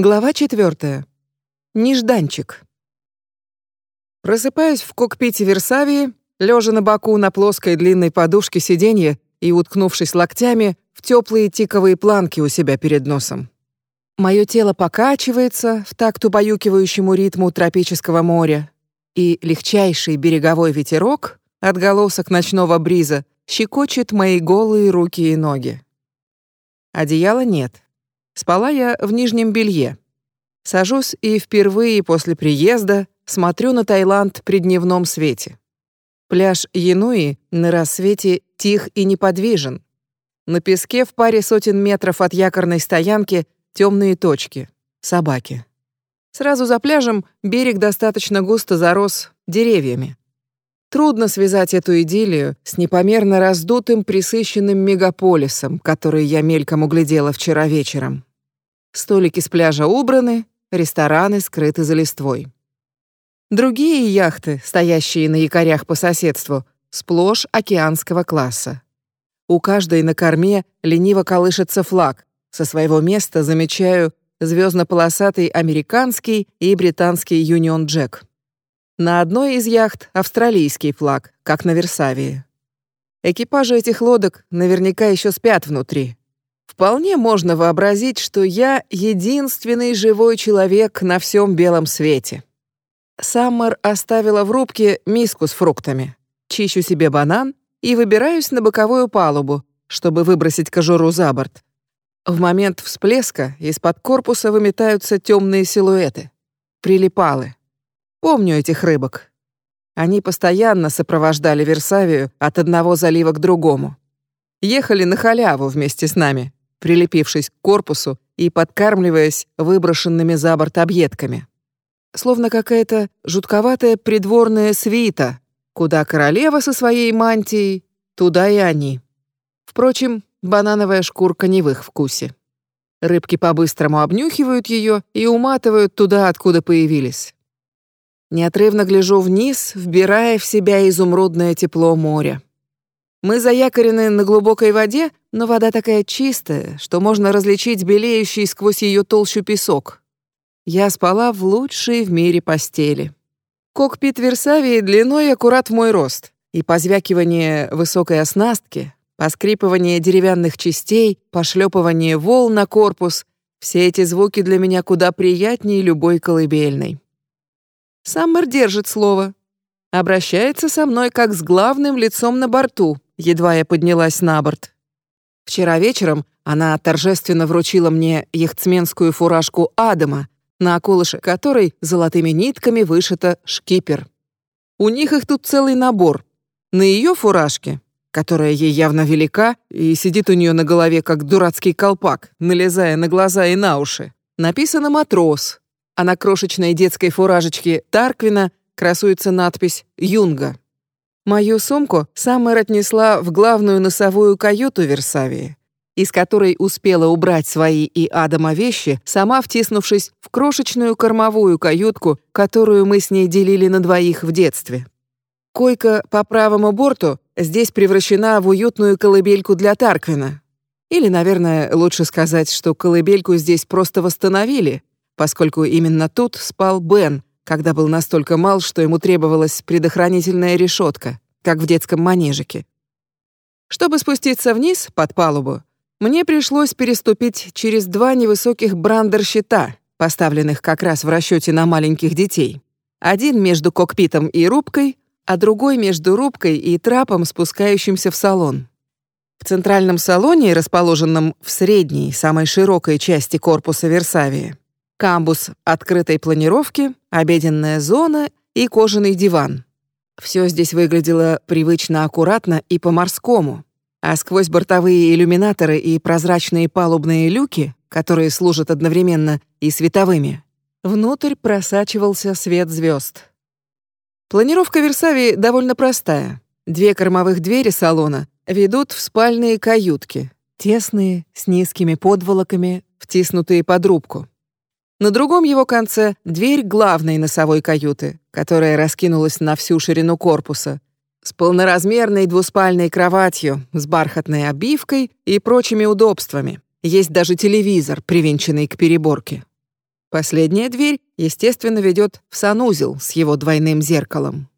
Глава четвертая. Нежданчик. Просыпаюсь в кокпите Версавии, лежа на боку на плоской длинной подушке сиденья и уткнувшись локтями в теплые тиковые планки у себя перед носом. Мое тело покачивается в такт убаюкивающему ритму тропического моря, и легчайший береговой ветерок, отголосок ночного бриза, щекочет мои голые руки и ноги. Одеяла нет. Спала я в нижнем белье. Сажусь и впервые после приезда смотрю на Таиланд при дневном свете. Пляж Януи на рассвете тих и неподвижен. На песке в паре сотен метров от якорной стоянки темные точки — собаки. Сразу за пляжем берег достаточно густо зарос деревьями. Трудно связать эту идиллию с непомерно раздутым присыщенным мегаполисом, который я мельком углядела вчера вечером. Столики с пляжа убраны, рестораны скрыты за листвой. Другие яхты, стоящие на якорях по соседству, сплошь океанского класса. У каждой на корме лениво колышется флаг. Со своего места замечаю звездно-полосатый американский и британский Юнион Джек. На одной из яхт австралийский флаг, как на Версавии. Экипажи этих лодок наверняка еще спят внутри. Вполне можно вообразить, что я единственный живой человек на всем белом свете. Саммер оставила в рубке миску с фруктами. Чищу себе банан и выбираюсь на боковую палубу, чтобы выбросить кожуру за борт. В момент всплеска из-под корпуса выметаются темные силуэты. Прилипалы. Помню этих рыбок. Они постоянно сопровождали Версавию от одного залива к другому. Ехали на халяву вместе с нами прилепившись к корпусу и подкармливаясь выброшенными за борт объедками. Словно какая-то жутковатая придворная свита, куда королева со своей мантией, туда и они. Впрочем, банановая шкурка не в их вкусе. Рыбки по-быстрому обнюхивают ее и уматывают туда, откуда появились. Неотрывно гляжу вниз, вбирая в себя изумрудное тепло моря. Мы заякорены на глубокой воде, но вода такая чистая, что можно различить белеющий сквозь ее толщу песок. Я спала в лучшей в мире постели. Кокпит Версавии длиной аккурат в мой рост, и позвякивание высокой оснастки, поскрипывание деревянных частей, пошлепывание волн на корпус — все эти звуки для меня куда приятнее любой колыбельной. Саммер держит слово. Обращается со мной как с главным лицом на борту, едва я поднялась на борт. Вчера вечером она торжественно вручила мне яхтсменскую фуражку Адама, на околыше которой золотыми нитками вышито «Шкипер». У них их тут целый набор. На ее фуражке, которая ей явно велика и сидит у нее на голове как дурацкий колпак, налезая на глаза и на уши, написано «Матрос», а на крошечной детской фуражечке Тарквина красуется надпись «Юнга». Мою сумку Саммер отнесла в главную носовую каюту Версавии, из которой успела убрать свои и Адама вещи, сама втиснувшись в крошечную кормовую каютку, которую мы с ней делили на двоих в детстве. Койка по правому борту здесь превращена в уютную колыбельку для Тарквина. Или, наверное, лучше сказать, что колыбельку здесь просто восстановили, поскольку именно тут спал Бен, когда был настолько мал, что ему требовалась предохранительная решетка, как в детском манежике. Чтобы спуститься вниз, под палубу, мне пришлось переступить через два невысоких брандер-щита, поставленных как раз в расчете на маленьких детей. Один между кокпитом и рубкой, а другой между рубкой и трапом, спускающимся в салон. В центральном салоне, расположенном в средней, самой широкой части корпуса Версавии, камбус открытой планировки, обеденная зона и кожаный диван. Все здесь выглядело привычно аккуратно и по-морскому, а сквозь бортовые иллюминаторы и прозрачные палубные люки, которые служат одновременно и световыми, внутрь просачивался свет звезд. Планировка Версавии довольно простая. Две кормовых двери салона ведут в спальные каютки, тесные, с низкими подволоками, втиснутые под рубку. На другом его конце дверь главной носовой каюты, которая раскинулась на всю ширину корпуса, с полноразмерной двуспальной кроватью, с бархатной обивкой и прочими удобствами. Есть даже телевизор, привинченный к переборке. Последняя дверь, естественно, ведет в санузел с его двойным зеркалом.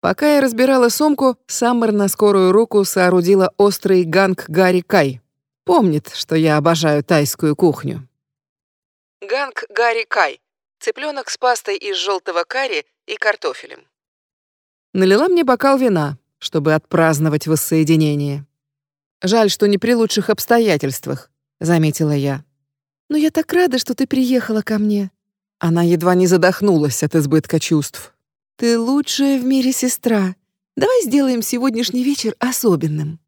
Пока я разбирала сумку, Саммер на скорую руку соорудила острый ганг Гарри. Помнит, что я обожаю тайскую кухню. Ганг Гарри Кай. Цыпленок с пастой из желтого карри и картофелем. Налила мне бокал вина, чтобы отпраздновать воссоединение. Жаль, что не при лучших обстоятельствах, заметила я. Но я так рада, что ты приехала ко мне. Она едва не задохнулась от избытка чувств. Ты лучшая в мире сестра. Давай сделаем сегодняшний вечер особенным.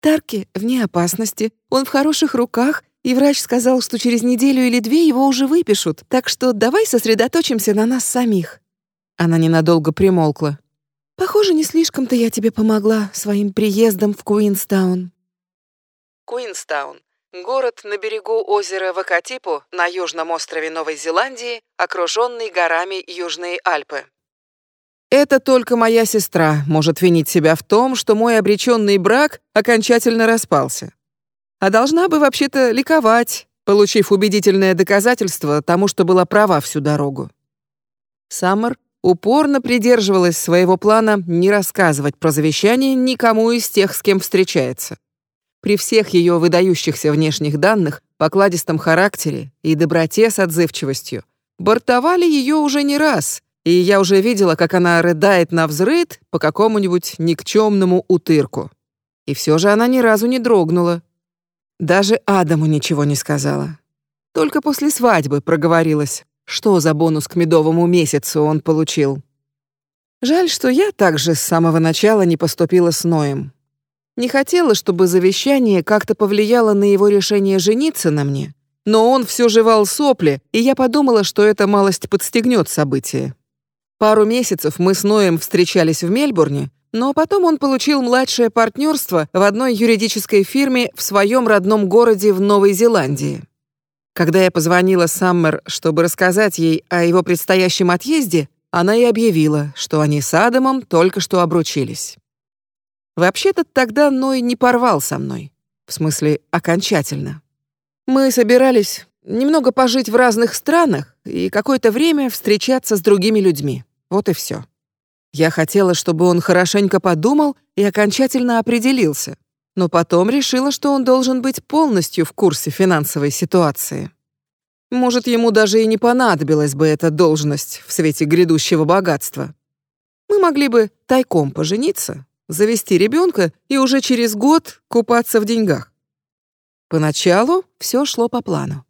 Тарки вне опасности, он в хороших руках, и врач сказал, что через неделю или две его уже выпишут, так что давай сосредоточимся на нас самих». Она ненадолго примолкла. «Похоже, не слишком-то я тебе помогла своим приездом в Куинстаун». Куинстаун Город на берегу озера Вакатипу на южном острове Новой Зеландии, окруженный горами Южные Альпы. Это только моя сестра может винить себя в том, что мой обреченный брак окончательно распался. А должна бы вообще-то ликовать, получив убедительное доказательство тому, что была права всю дорогу. Саммер упорно придерживалась своего плана не рассказывать про завещание никому из тех, с кем встречается. При всех ее выдающихся внешних данных, покладистом характере и доброте с отзывчивостью, бортовали ее уже не раз, и я уже видела, как она рыдает на взрыд по какому-нибудь никчемному утырку. И все же она ни разу не дрогнула. Даже Адаму ничего не сказала. Только после свадьбы проговорилась, что за бонус к медовому месяцу он получил. Жаль, что я также с самого начала не поступила с Ноем. Не хотела, чтобы завещание как-то повлияло на его решение жениться на мне, но он все жевал сопли, и я подумала, что это малость подстегнет события. Пару месяцев мы с Ноем встречались в Мельбурне, но потом он получил младшее партнерство в одной юридической фирме в своем родном городе в Новой Зеландии. Когда я позвонила Саммер, чтобы рассказать ей о его предстоящем отъезде, она и объявила, что они с Адамом только что обручились. Вообще-то тогда Ной не порвал со мной. В смысле, окончательно. Мы собирались немного пожить в разных странах и какое-то время встречаться с другими людьми. Вот и все. Я хотела, чтобы он хорошенько подумал и окончательно определился, но потом решила, что он должен быть полностью в курсе финансовой ситуации. Может, ему даже и не понадобилась бы эта должность в свете грядущего богатства. Мы могли бы тайком пожениться, завести ребенка и уже через год купаться в деньгах. Поначалу все шло по плану.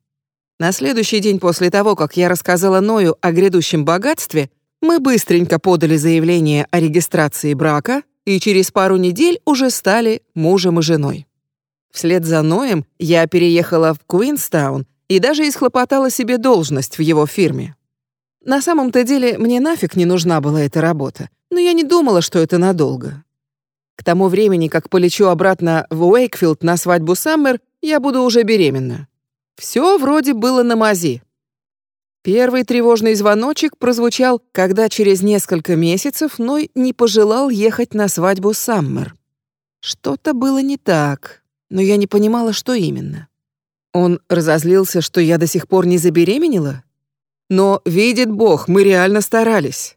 На следующий день после того, как я рассказала Ною о грядущем богатстве, мы быстренько подали заявление о регистрации брака и через пару недель уже стали мужем и женой. Вслед за Ноем я переехала в Куинстаун и даже исхлопотала себе должность в его фирме. На самом-то деле мне нафиг не нужна была эта работа, но я не думала, что это надолго. К тому времени, как полечу обратно в Уэйкфилд на свадьбу Саммер, я буду уже беременна. Все вроде было на мази. Первый тревожный звоночек прозвучал, когда через несколько месяцев Ной не пожелал ехать на свадьбу Саммер. Что-то было не так, но я не понимала, что именно. Он разозлился, что я до сих пор не забеременела? Но, видит Бог, мы реально старались.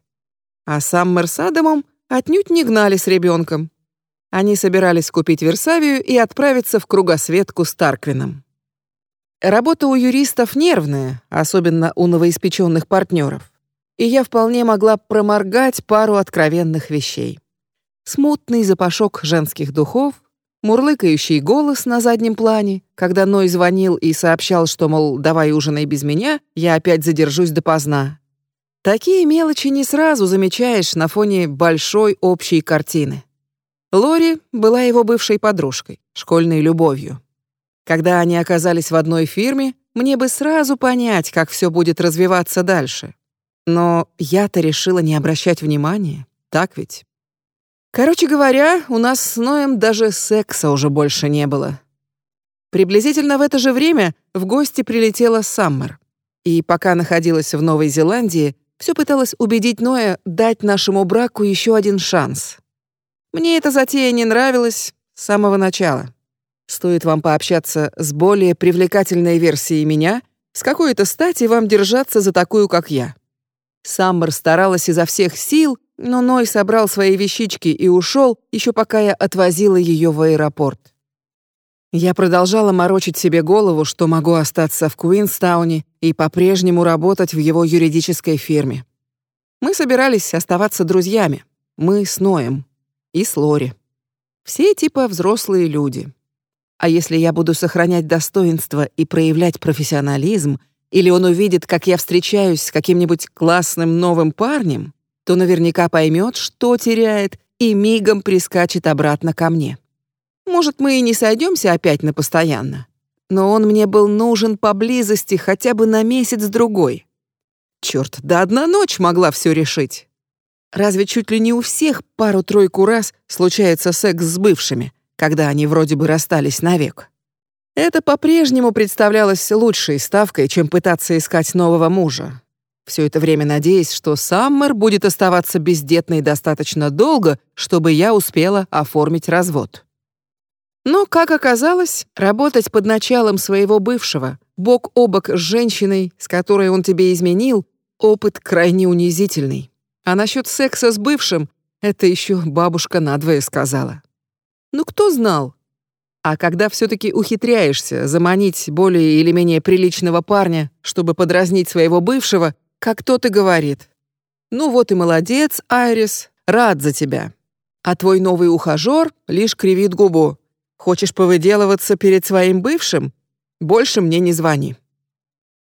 А Саммер с Адамом отнюдь не гнали с ребенком. Они собирались купить Версавию и отправиться в кругосветку с Тарквином. Работа у юристов нервная, особенно у новоиспеченных партнеров. И я вполне могла проморгать пару откровенных вещей. Смутный запашок женских духов, мурлыкающий голос на заднем плане, когда Ной звонил и сообщал, что, мол, давай ужинай без меня, я опять задержусь допоздна. Такие мелочи не сразу замечаешь на фоне большой общей картины. Лори была его бывшей подружкой, школьной любовью. Когда они оказались в одной фирме, мне бы сразу понять, как все будет развиваться дальше. Но я-то решила не обращать внимания, так ведь? Короче говоря, у нас с Ноем даже секса уже больше не было. Приблизительно в это же время в гости прилетела Саммер. И пока находилась в Новой Зеландии, все пыталась убедить Ноя дать нашему браку еще один шанс. Мне эта затея не нравилась с самого начала. Стоит вам пообщаться с более привлекательной версией меня, С какой-то стати вам держаться за такую, как я?» Саммер старалась изо всех сил, но Ной собрал свои вещички и ушел, еще пока я отвозила ее в аэропорт. Я продолжала морочить себе голову, что могу остаться в Куинстауне и по-прежнему работать в его юридической фирме. Мы собирались оставаться друзьями. Мы с Ноем. И с Лори. Все типа взрослые люди. А если я буду сохранять достоинство и проявлять профессионализм, или он увидит, как я встречаюсь с каким-нибудь классным новым парнем, то наверняка поймет, что теряет, и мигом прискачет обратно ко мне. Может, мы и не сойдемся опять на постоянно, но он мне был нужен поблизости хотя бы на месяц-другой. Черт, да одна ночь могла все решить. Разве чуть ли не у всех пару-тройку раз случается секс с бывшими, когда они вроде бы расстались навек? Это по-прежнему представлялось лучшей ставкой, чем пытаться искать нового мужа. Все это время надеясь, что Саммер будет оставаться бездетной достаточно долго, чтобы я успела оформить развод. Но, как оказалось, работать под началом своего бывшего, бок о бок с женщиной, с которой он тебе изменил, опыт крайне унизительный. А насчет секса с бывшим это еще бабушка надвое сказала. Ну кто знал? А когда все-таки ухитряешься заманить более или менее приличного парня, чтобы подразнить своего бывшего, как тот и говорит. Ну вот и молодец, Айрис, рад за тебя. А твой новый ухажер лишь кривит губу. Хочешь повыделываться перед своим бывшим? Больше мне не звони.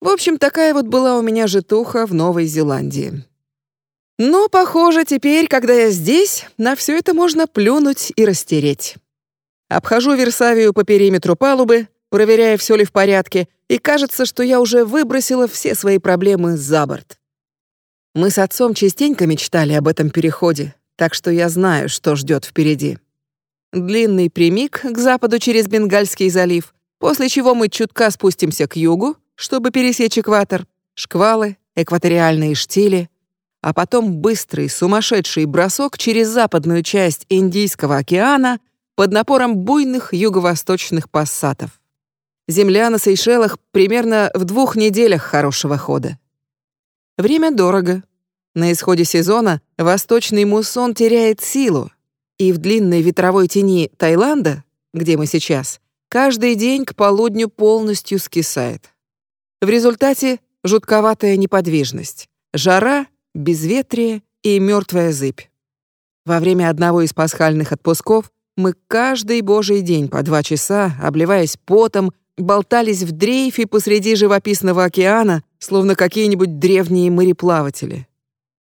В общем, такая вот была у меня житуха в Новой Зеландии. Но, похоже, теперь, когда я здесь, на все это можно плюнуть и растереть. Обхожу Версавию по периметру палубы, проверяя, все ли в порядке, и кажется, что я уже выбросила все свои проблемы за борт. Мы с отцом частенько мечтали об этом переходе, так что я знаю, что ждет впереди. Длинный прямик к западу через Бенгальский залив, после чего мы чутка спустимся к югу, чтобы пересечь экватор, шквалы, экваториальные штили, а потом быстрый сумасшедший бросок через западную часть Индийского океана под напором буйных юго-восточных пассатов. Земля на Сейшелах примерно в двух неделях хорошего хода. Время дорого. На исходе сезона восточный муссон теряет силу, и в длинной ветровой тени Таиланда, где мы сейчас, каждый день к полудню полностью скисает. В результате жутковатая неподвижность, жара, безветрие и мертвая зыбь. Во время одного из пасхальных отпусков мы каждый божий день по два часа, обливаясь потом, болтались в дрейфе посреди живописного океана, словно какие-нибудь древние мореплаватели.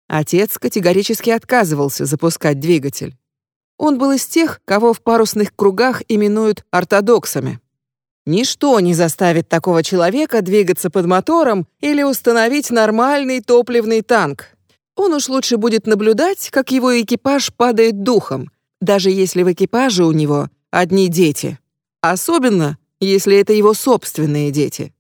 Отец категорически отказывался запускать двигатель. Он был из тех, кого в парусных кругах именуют ортодоксами. Ничто не заставит такого человека двигаться под мотором или установить нормальный топливный танк. Он уж лучше будет наблюдать, как его экипаж падает духом, даже если в экипаже у него одни дети. Особенно, если это его собственные дети.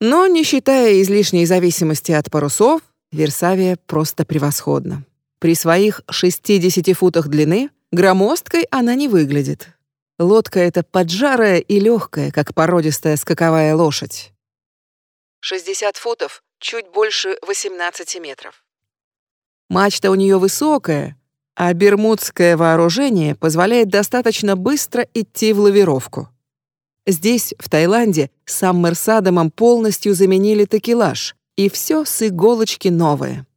Но, не считая излишней зависимости от парусов, Версавия просто превосходна. При своих 60 футах длины громоздкой она не выглядит. Лодка эта поджарая и легкая, как породистая скаковая лошадь. 60 футов, чуть больше 18 метров. Мачта у нее высокая, а бермудское вооружение позволяет достаточно быстро идти в лавировку. Здесь, в Таиланде, Саммер с Адамом полностью заменили такелаж, и все с иголочки новое.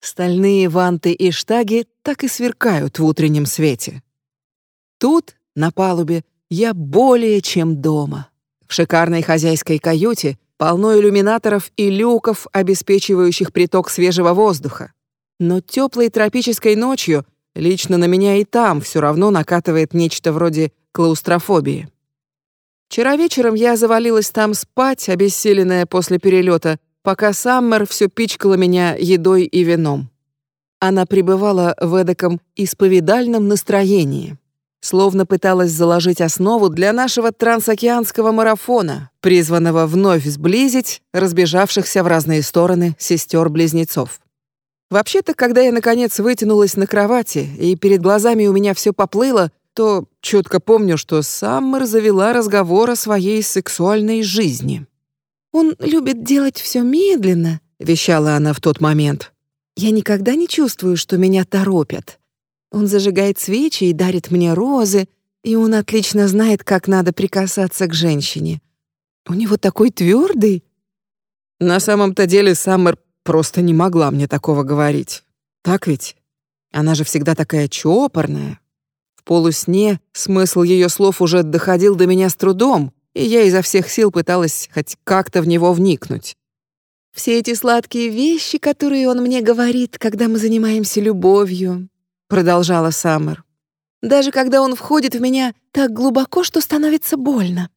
Стальные ванты и штаги так и сверкают в утреннем свете. Тут, на палубе, я более чем дома. В шикарной хозяйской каюте полно иллюминаторов и люков, обеспечивающих приток свежего воздуха. Но теплой тропической ночью лично на меня и там все равно накатывает нечто вроде клаустрофобии. Вчера вечером я завалилась там спать, обессиленная после перелета, пока Саммер все пичкала меня едой и вином. Она пребывала в эдаком исповедальном настроении, словно пыталась заложить основу для нашего трансокеанского марафона, призванного вновь сблизить разбежавшихся в разные стороны сестер-близнецов. Вообще-то, когда я наконец вытянулась на кровати и перед глазами у меня все поплыло, то четко помню, что Саммер завела разговор о своей сексуальной жизни. Он любит делать все медленно, вещала она в тот момент. Я никогда не чувствую, что меня торопят. Он зажигает свечи и дарит мне розы, и он отлично знает, как надо прикасаться к женщине. У него такой твердый. На самом-то деле Саммер просто не могла мне такого говорить. Так ведь? Она же всегда такая чопорная. В полусне смысл ее слов уже доходил до меня с трудом, и я изо всех сил пыталась хоть как-то в него вникнуть. Все эти сладкие вещи, которые он мне говорит, когда мы занимаемся любовью, продолжала Саммер. Даже когда он входит в меня так глубоко, что становится больно.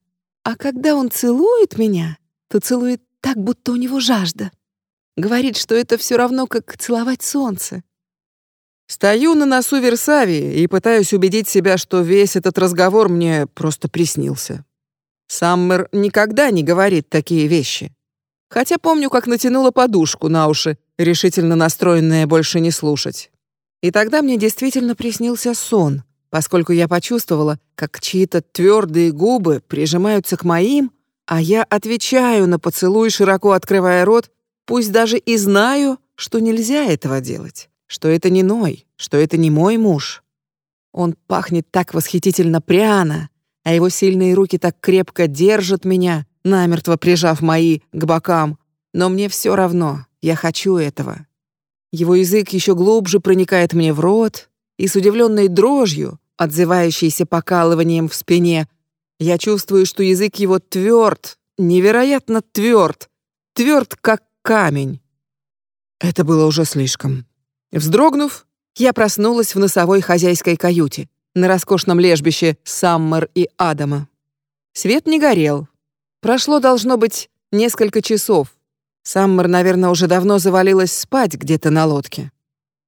А когда он целует меня, то целует так, будто у него жажда. Говорит, что это все равно, как целовать солнце. Стою на носу Версавии и пытаюсь убедить себя, что весь этот разговор мне просто приснился. Саммер никогда не говорит такие вещи. Хотя помню, как натянула подушку на уши, решительно настроенная больше не слушать. И тогда мне действительно приснился сон, поскольку я почувствовала, как чьи-то твердые губы прижимаются к моим, а я отвечаю на поцелуй, широко открывая рот, пусть даже и знаю, что нельзя этого делать, что это не Ной, что это не мой муж. Он пахнет так восхитительно пряно, а его сильные руки так крепко держат меня, намертво прижав мои к бокам, но мне все равно, я хочу этого. Его язык еще глубже проникает мне в рот, и с удивленной дрожью, отзывающейся покалыванием в спине, я чувствую, что язык его тверд, невероятно тверд, тверд как камень. Это было уже слишком. Вздрогнув, я проснулась в носовой хозяйской каюте на роскошном лежбище Саммер и Адама. Свет не горел, Прошло, должно быть, несколько часов. Саммер, наверное, уже давно завалилась спать где-то на лодке.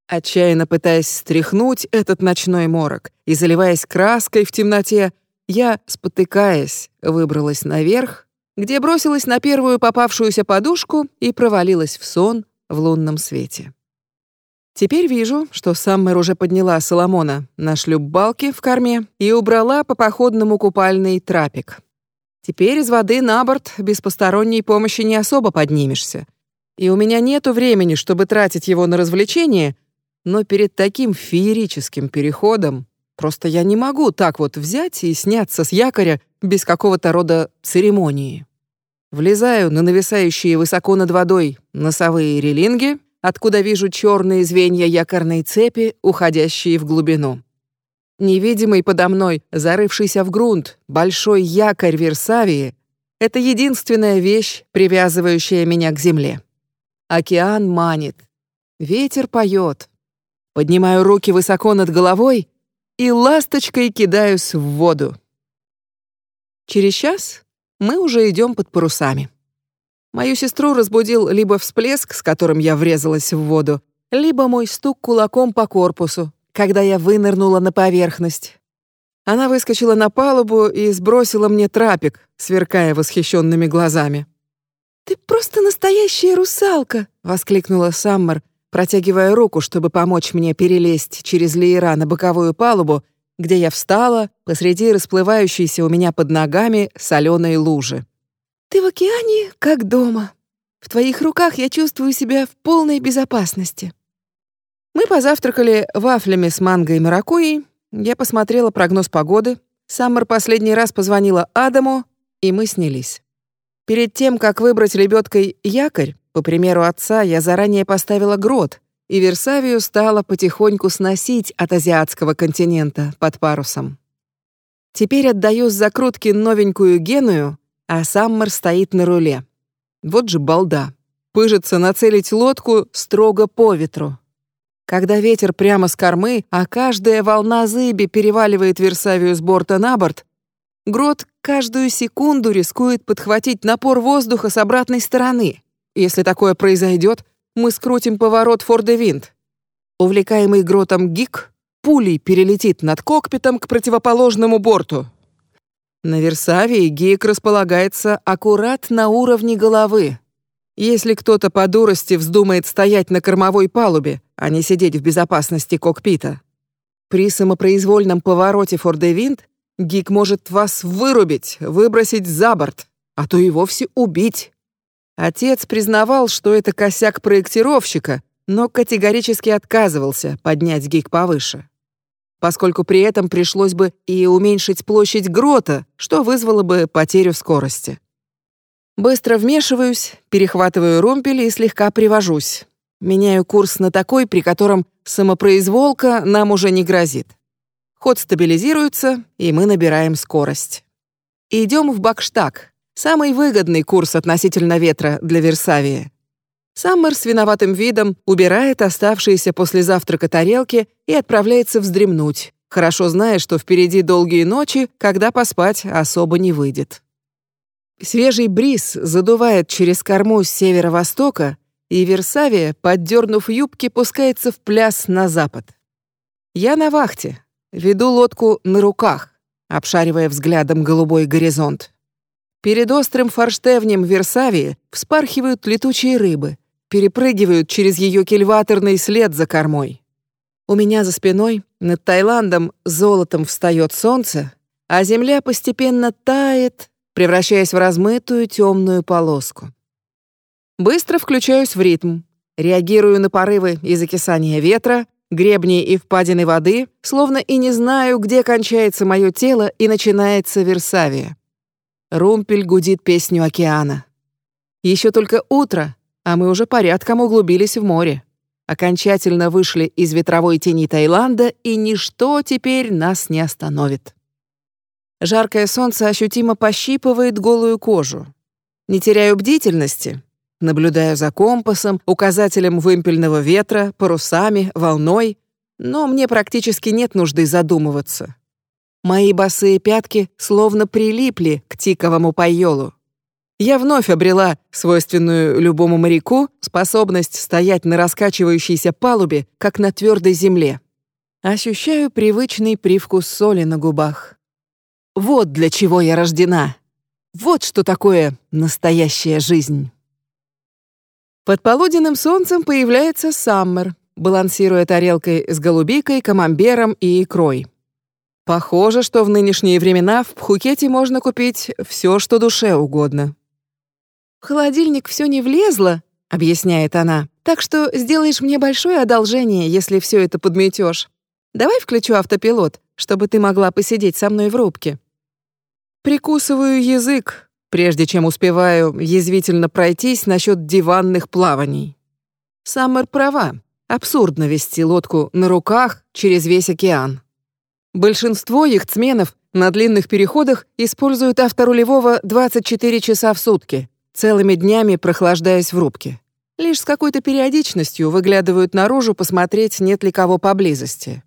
Отчаянно пытаясь стряхнуть этот ночной морок и заливаясь краской в темноте, я, спотыкаясь, выбралась наверх, где бросилась на первую попавшуюся подушку и провалилась в сон в лунном свете. Теперь вижу, что Саммер уже подняла Соломона на шлюп-балке в корме и убрала по походному купальный трапик. Теперь из воды на борт без посторонней помощи не особо поднимешься. И у меня нету времени, чтобы тратить его на развлечения, но перед таким феерическим переходом просто я не могу так вот взять и сняться с якоря без какого-то рода церемонии. Влезаю на нависающие высоко над водой носовые релинги, откуда вижу черные звенья якорной цепи, уходящие в глубину. Невидимый подо мной, зарывшийся в грунт, большой якорь Версавии — это единственная вещь, привязывающая меня к земле. Океан манит, ветер поет. Поднимаю руки высоко над головой и ласточкой кидаюсь в воду. Через час мы уже идем под парусами. Мою сестру разбудил либо всплеск, с которым я врезалась в воду, либо мой стук кулаком по корпусу, когда я вынырнула на поверхность. Она выскочила на палубу и сбросила мне трапик, сверкая восхищенными глазами. «Ты просто настоящая русалка!» — воскликнула Саммер, протягивая руку, чтобы помочь мне перелезть через леера на боковую палубу, где я встала посреди расплывающейся у меня под ногами соленой лужи. «Ты в океане, как дома. В твоих руках я чувствую себя в полной безопасности». Мы позавтракали вафлями с манго и маракуйей. Я посмотрела прогноз погоды. Саммер последний раз позвонила Адаму, и мы снялись. Перед тем, как выбрать лебедкой якорь, по примеру отца, я заранее поставила грот, и Версавию стала потихоньку сносить от азиатского континента под парусом. Теперь отдаю с закрутки новенькую Геную, а Саммер стоит на руле. Вот же балда. Пыжится нацелить лодку строго по ветру когда ветер прямо с кормы, а каждая волна зыби переваливает Версавию с борта на борт, Грот каждую секунду рискует подхватить напор воздуха с обратной стороны. Если такое произойдет, мы скрутим поворот Форде-Винт. Увлекаемый Гротом Гик пулей перелетит над кокпитом к противоположному борту. На Версавии Гик располагается аккурат на уровне головы. Если кто-то по дурости вздумает стоять на кормовой палубе, а не сидеть в безопасности кокпита. При самопроизвольном повороте Фордевинт Гик может вас вырубить, выбросить за борт, а то и вовсе убить. Отец признавал, что это косяк проектировщика, но категорически отказывался поднять гиг повыше. Поскольку при этом пришлось бы и уменьшить площадь грота, что вызвало бы потерю скорости. Быстро вмешиваюсь, перехватываю румпель и слегка привожусь. Меняю курс на такой, при котором самопроизволка нам уже не грозит. Ход стабилизируется, и мы набираем скорость. Идем в Бакштаг, самый выгодный курс относительно ветра для Версавии. Саммер с виноватым видом убирает оставшиеся после завтрака тарелки и отправляется вздремнуть, хорошо зная, что впереди долгие ночи, когда поспать особо не выйдет. Свежий бриз задувает через корму с северо-востока, и Версавия, поддернув юбки, пускается в пляс на запад. Я на вахте, веду лодку на руках, обшаривая взглядом голубой горизонт. Перед острым форштевнем Версавии вспархивают летучие рыбы, перепрыгивают через ее кильваторный след за кормой. У меня за спиной над Таиландом золотом встает солнце, а земля постепенно тает, превращаясь в размытую темную полоску. Быстро включаюсь в ритм, реагирую на порывы и закисание ветра, гребни и впадины воды, словно и не знаю, где кончается мое тело и начинается Версавия. Румпель гудит песню океана. Еще только утро, а мы уже порядком углубились в море. Окончательно вышли из ветровой тени Таиланда, и ничто теперь нас не остановит. Жаркое солнце ощутимо пощипывает голую кожу. Не теряю бдительности, Наблюдаю за компасом, указателем вымпельного ветра, парусами, волной, но мне практически нет нужды задумываться. Мои босые пятки словно прилипли к тиковому пайолу. Я вновь обрела свойственную любому моряку способность стоять на раскачивающейся палубе, как на твердой земле. Ощущаю привычный привкус соли на губах. Вот для чего я рождена. Вот что такое настоящая жизнь. Под полуденным солнцем появляется Саммер, балансируя тарелкой с голубикой, камамбером и икрой. Похоже, что в нынешние времена в Пхукете можно купить все, что душе угодно. «В холодильник все не влезло», — объясняет она, «так что сделаешь мне большое одолжение, если все это подметешь. Давай включу автопилот, чтобы ты могла посидеть со мной в рубке». Прикусываю язык, прежде чем успеваю язвительно пройтись насчет диванных плаваний. Саммер права. Абсурдно вести лодку на руках через весь океан. Большинство яхтсменов на длинных переходах используют авторулевого 24 часа в сутки, целыми днями прохлаждаясь в рубке. Лишь с какой-то периодичностью выглядывают наружу посмотреть, нет ли кого поблизости.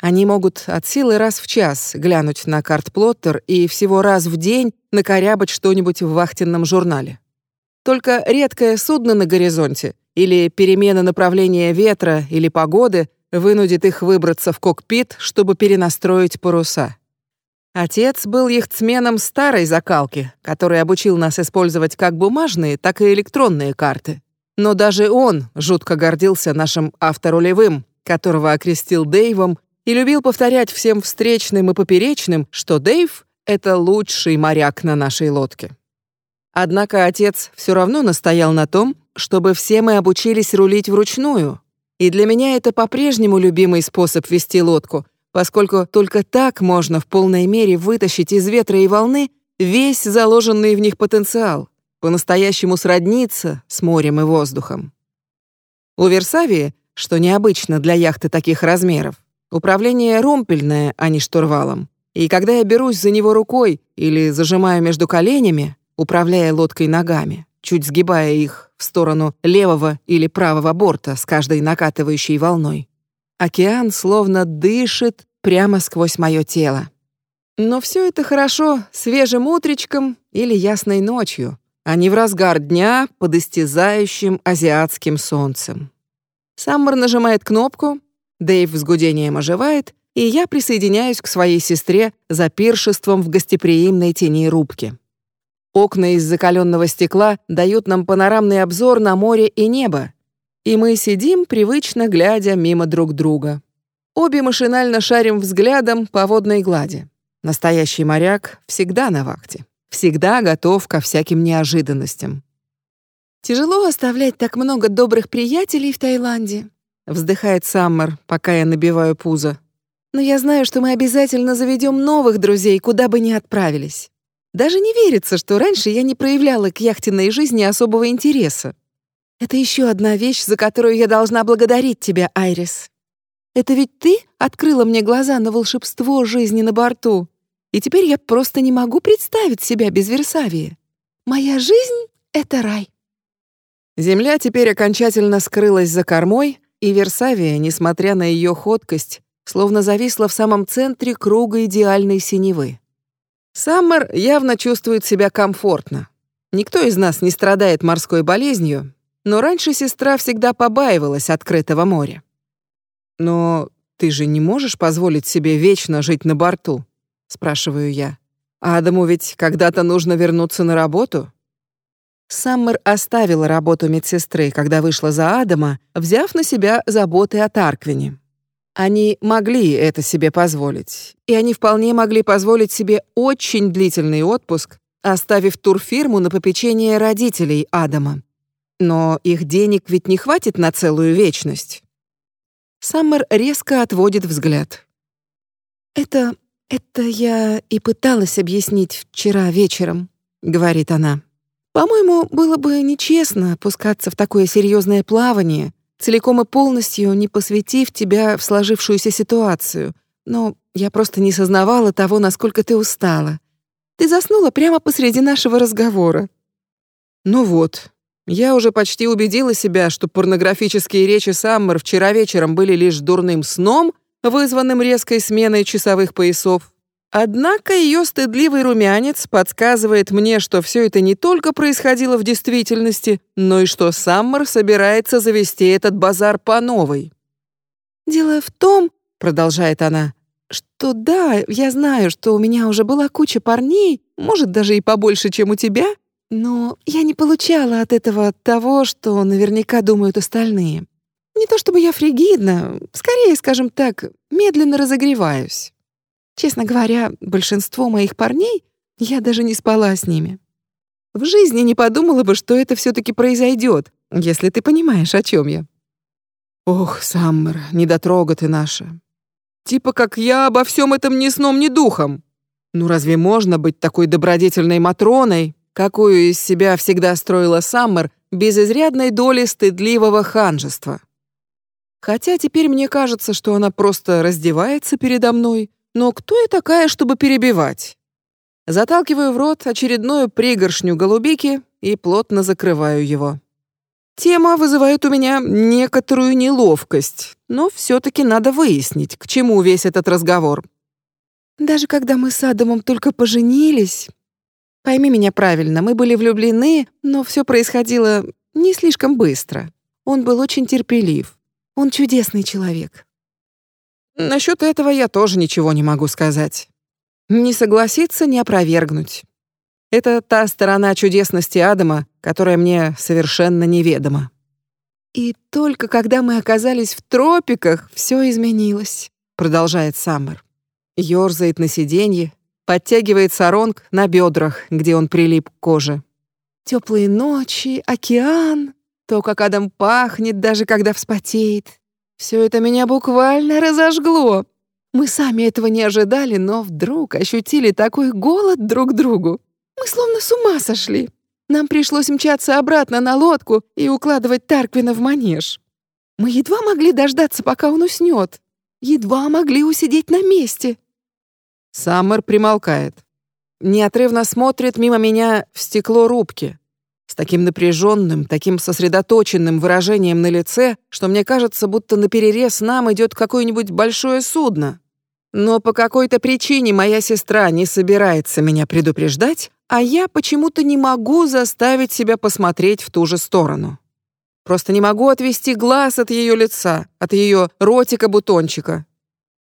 Они могут от силы раз в час глянуть на карт-плоттер и всего раз в день накорябать что-нибудь в вахтенном журнале. Только редкое судно на горизонте или перемена направления ветра или погоды вынудит их выбраться в кокпит, чтобы перенастроить паруса. Отец был яхтсменом старой закалки, который обучил нас использовать как бумажные, так и электронные карты. Но даже он жутко гордился нашим авторулевым, которого окрестил Дэйвом и любил повторять всем встречным и поперечным, что Дэйв — это лучший моряк на нашей лодке. Однако отец все равно настоял на том, чтобы все мы обучились рулить вручную. И для меня это по-прежнему любимый способ вести лодку, поскольку только так можно в полной мере вытащить из ветра и волны весь заложенный в них потенциал, по-настоящему сродниться с морем и воздухом. У Версавии, что необычно для яхты таких размеров, Управление румпельное, а не штурвалом. И когда я берусь за него рукой или зажимаю между коленями, управляя лодкой ногами, чуть сгибая их в сторону левого или правого борта с каждой накатывающей волной, океан словно дышит прямо сквозь мое тело. Но все это хорошо свежим утречком или ясной ночью, а не в разгар дня под истязающим азиатским солнцем. Саммер нажимает кнопку, Дэйв с гудением оживает, и я присоединяюсь к своей сестре за пиршеством в гостеприимной тени рубки. Окна из закаленного стекла дают нам панорамный обзор на море и небо, и мы сидим, привычно глядя мимо друг друга. Обе машинально шарим взглядом по водной глади. Настоящий моряк всегда на вахте, всегда готов ко всяким неожиданностям. Тяжело оставлять так много добрых приятелей в Таиланде, вздыхает Саммер, пока я набиваю пузо. Но я знаю, что мы обязательно заведем новых друзей, куда бы ни отправились. Даже не верится, что раньше я не проявляла к яхтенной жизни особого интереса. Это еще одна вещь, за которую я должна благодарить тебя, Айрис. Это ведь ты открыла мне глаза на волшебство жизни на борту. И теперь я просто не могу представить себя без Версавии. Моя жизнь — это рай. Земля теперь окончательно скрылась за кормой, и Версавия, несмотря на ее ходкость, словно зависла в самом центре круга идеальной синевы. Саммер явно чувствует себя комфортно. Никто из нас не страдает морской болезнью, но раньше сестра всегда побаивалась открытого моря. «Но ты же не можешь позволить себе вечно жить на борту?» — спрашиваю я. «Адаму ведь когда-то нужно вернуться на работу?» Саммер оставила работу медсестры, когда вышла за Адама, взяв на себя заботы о Тарквине. Они могли это себе позволить, и они вполне могли позволить себе очень длительный отпуск, оставив турфирму на попечение родителей Адама. Но их денег ведь не хватит на целую вечность. Саммер резко отводит взгляд. «Это... это я и пыталась объяснить вчера вечером», — говорит она. «По-моему, было бы нечестно опускаться в такое серьезное плавание, целиком и полностью не посвятив тебя в сложившуюся ситуацию. Но я просто не сознавала того, насколько ты устала. Ты заснула прямо посреди нашего разговора». «Ну вот, я уже почти убедила себя, что порнографические речи Саммер вчера вечером были лишь дурным сном, вызванным резкой сменой часовых поясов. Однако ее стыдливый румянец подсказывает мне, что все это не только происходило в действительности, но и что Саммер собирается завести этот базар по новой. «Дело в том», — продолжает она, «что да, я знаю, что у меня уже была куча парней, может, даже и побольше, чем у тебя, но я не получала от этого того, что наверняка думают остальные. Не то чтобы я фригидна, скорее, скажем так, медленно разогреваюсь. Честно говоря, большинство моих парней я даже не спала с ними. В жизни не подумала бы, что это все таки произойдет, если ты понимаешь, о чем я. Ох, Саммер, недотрога ты наша. Типа как я обо всем этом ни сном, ни духом. Ну разве можно быть такой добродетельной Матроной, какую из себя всегда строила Саммер, без изрядной доли стыдливого ханжества? Хотя теперь мне кажется, что она просто раздевается передо мной, но кто я такая, чтобы перебивать? Заталкиваю в рот очередную пригоршню голубики и плотно закрываю его. Тема вызывает у меня некоторую неловкость, но все-таки надо выяснить, к чему весь этот разговор. Даже когда мы с Адамом только поженились... Пойми меня правильно, мы были влюблены, но все происходило не слишком быстро. Он был очень терпелив. Он чудесный человек. Насчет этого я тоже ничего не могу сказать. Не согласиться, не опровергнуть. Это та сторона чудесности Адама, которая мне совершенно неведома. И только когда мы оказались в тропиках, все изменилось, продолжает Саммер. Ёрзает на сиденье, подтягивает саронг на бедрах, где он прилип к коже. Теплые ночи, океан, то, как Адам пахнет, даже когда вспотеет, все это меня буквально разожгло. Мы сами этого не ожидали, но вдруг ощутили такой голод друг другу. Мы словно с ума сошли. Нам пришлось мчаться обратно на лодку и укладывать Тарквина в манеж. Мы едва могли дождаться, пока он уснет. Едва могли усидеть на месте. Саммер примолкает. Неотрывно смотрит мимо меня в стекло рубки с таким напряженным, таким сосредоточенным выражением на лице, что мне кажется, будто на перерез нам идет какое-нибудь большое судно. Но по какой-то причине моя сестра не собирается меня предупреждать, а я почему-то не могу заставить себя посмотреть в ту же сторону. Просто не могу отвести глаз от ее лица, от ее ротика-бутончика.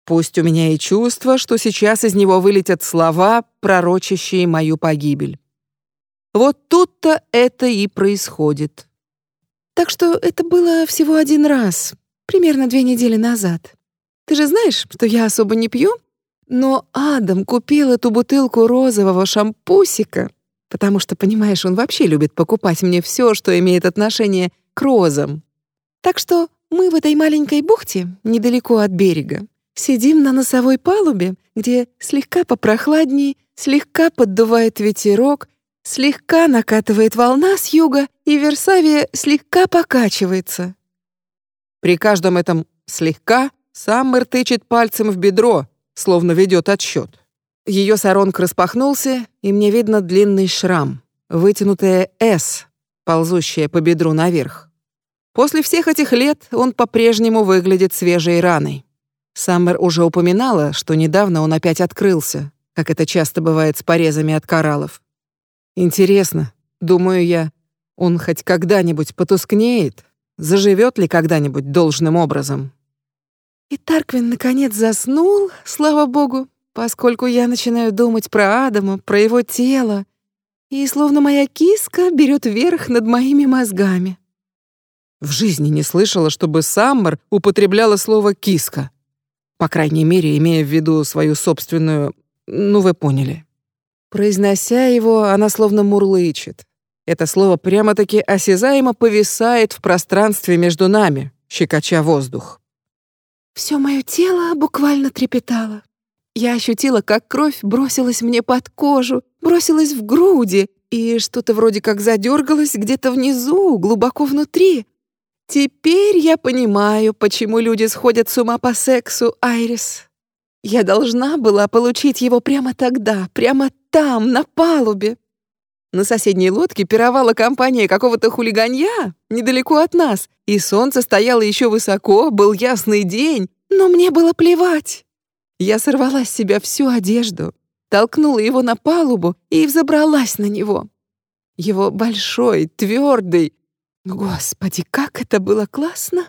Пусть у меня и чувство, что сейчас из него вылетят слова, пророчащие мою погибель. Вот тут-то это и происходит. Так что это было всего один раз, примерно две недели назад. Ты же знаешь, что я особо не пью? Но Адам купил эту бутылку розового шампусика, потому что, понимаешь, он вообще любит покупать мне все, что имеет отношение к розам. Так что мы в этой маленькой бухте, недалеко от берега, сидим на носовой палубе, где слегка попрохладнее, слегка поддувает ветерок, слегка накатывает волна с юга, и Версавия слегка покачивается. При каждом этом «слегка» Саммер тычет пальцем в бедро, словно ведет отсчет. Ее саронг распахнулся, и мне видно длинный шрам, вытянутое «С», ползущее по бедру наверх. После всех этих лет он по-прежнему выглядит свежей раной. Саммер уже упоминала, что недавно он опять открылся, как это часто бывает с порезами от кораллов. Интересно, думаю я, он хоть когда-нибудь потускнеет, заживет ли когда-нибудь должным образом. И Тарквин наконец заснул, слава богу, поскольку я начинаю думать про Адама, про его тело, и словно моя киска берет верх над моими мозгами. В жизни не слышала, чтобы Саммер употребляла слово «киска». По крайней мере, имея в виду свою собственную... Ну, вы поняли. Произнося его, она словно мурлычет. Это слово прямо-таки осязаемо повисает в пространстве между нами, щекоча воздух. Все мое тело буквально трепетало. Я ощутила, как кровь бросилась мне под кожу, бросилась в груди, и что-то вроде как задергалось где-то внизу, глубоко внутри, Теперь я понимаю, почему люди сходят с ума по сексу, Айрис. Я должна была получить его прямо тогда, прямо там, на палубе. На соседней лодке пировала компания какого-то хулиганья недалеко от нас, и солнце стояло еще высоко, был ясный день, но мне было плевать. Я сорвала с себя всю одежду, толкнула его на палубу и взобралась на него. Его большой, твердый, Господи, как это было классно!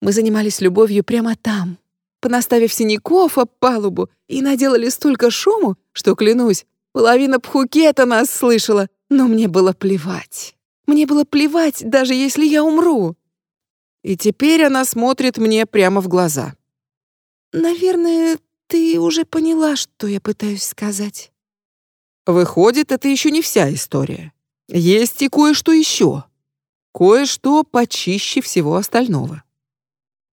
Мы занимались любовью прямо там, понаставив синяков об палубу и наделали столько шуму, что, клянусь, половина Пхукета нас слышала, но мне было плевать. Мне было плевать, даже если я умру. И теперь она смотрит мне прямо в глаза. «Наверное, ты уже поняла, что я пытаюсь сказать». Выходит, это еще не вся история. Есть и кое-что еще. Кое-что почище всего остального.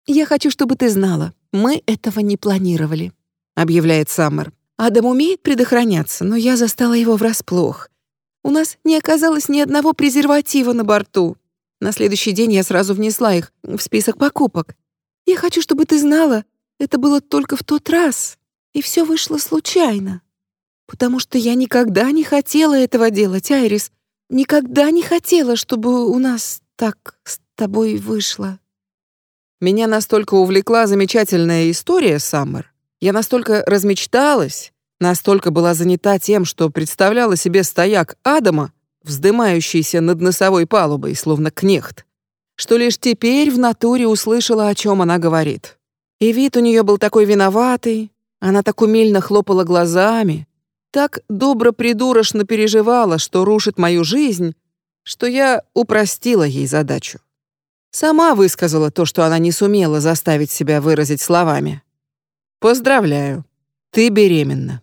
«Я хочу, чтобы ты знала, мы этого не планировали», — объявляет Саммер. «Адам умеет предохраняться, но я застала его врасплох. У нас не оказалось ни одного презерватива на борту. На следующий день я сразу внесла их в список покупок. Я хочу, чтобы ты знала, это было только в тот раз, и все вышло случайно. Потому что я никогда не хотела этого делать, Айрис. Никогда не хотела, чтобы у нас так с тобой вышло. Меня настолько увлекла замечательная история, Саммер. Я настолько размечталась, настолько была занята тем, что представляла себе стояк Адама, вздымающийся над носовой палубой, словно кнехт, что лишь теперь в натуре услышала, о чем она говорит. И вид у нее был такой виноватый, она так умильно хлопала глазами, так добро-придурочно переживала, что рушит мою жизнь, что я упростила ей задачу. Сама высказала то, что она не сумела заставить себя выразить словами. «Поздравляю, ты беременна».